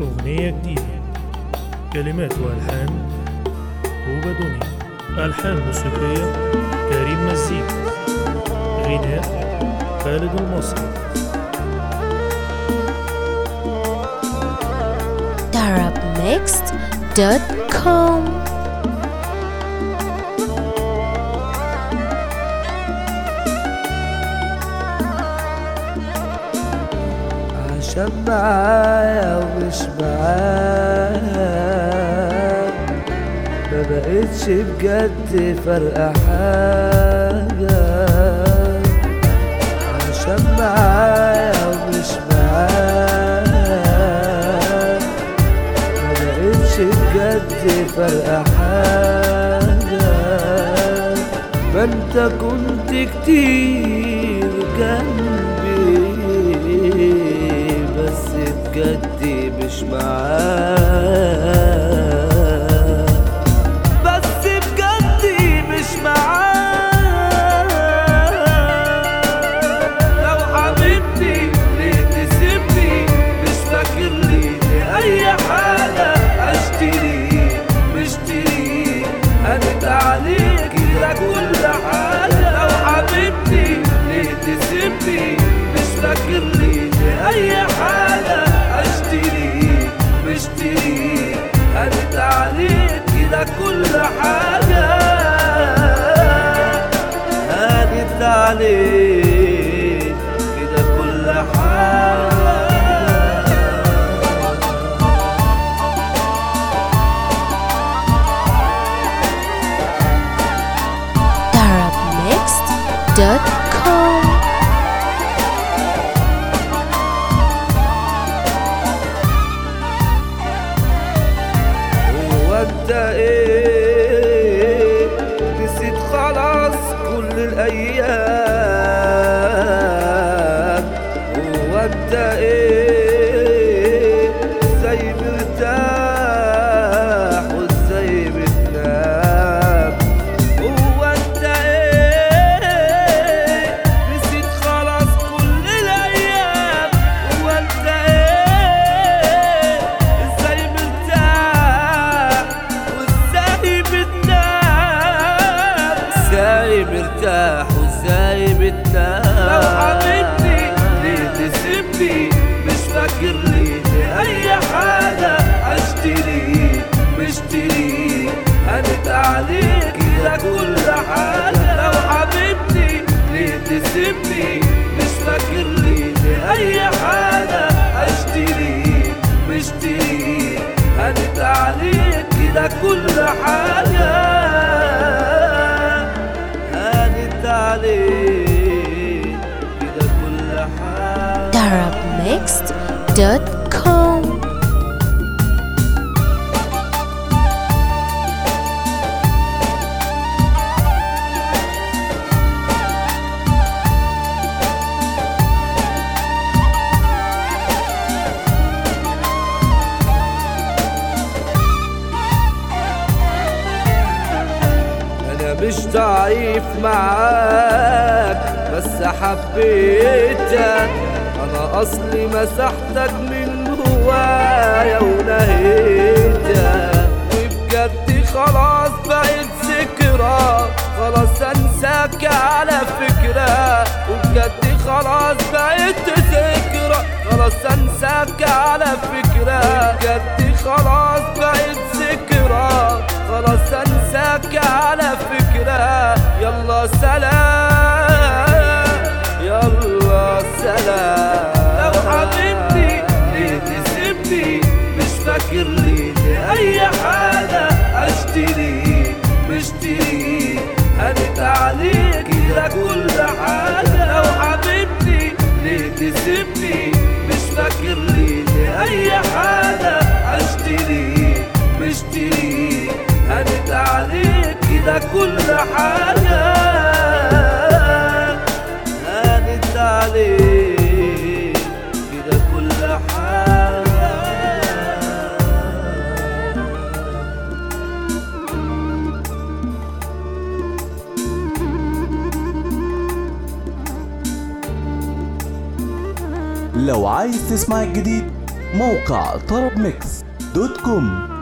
أغنية جديدة. كلمات وألحان. هوبا دوني ألحان موسيقية. كريم مزيكا غناء. خالد المصري. Darabmixed.com عشان معايا ومش معاك ما بقتش بجد فرقة حاجة. عشان معايا ما بقتش بجد فرقة حاجة. ما انت كنت كتير جنبي بجد مش معاك؟ كده كل حاجة. هانت عليك كده كل حاجة. Darabmixed.com كل مرتاح وازاي بتنام لو حبيبتي ليه تسيبني؟ مش فاكر لي أي حاجة أشتري. مشتري. هنت عليك كده كل حاجة. لو حبيبتي ليه تسيبني؟ مش فاكر لي أي حاجة أشتري. مشتري. هنت عليك كده كل حاجة. darabmixed.com ضعيف معاك بس حبيتك. أنا أصلي مسحتك من هوايا ونهيتك. وبجد خلاص بقيت ذكرى. خلاص أنساك على فكرة. وبجد خلاص بقيت ذكرى. خلاص أنساك على فكرة. بجد خلاص بقيت ذكرى. خلاص أنساك على يلا سلام يلا سلام. لو حبيبتي ليه تسيبني مش فاكر لي اي حاجة أشتري. مشتري هنت عليك كده كل حاجة. لو حبيبتي ليه تسيبني مش فاكر لي اي حاجة أشتري. مشتري هنت عليك كده كل حاجة. لو عايز تسمع الجديد موقع طرب ميكس دوت كوم.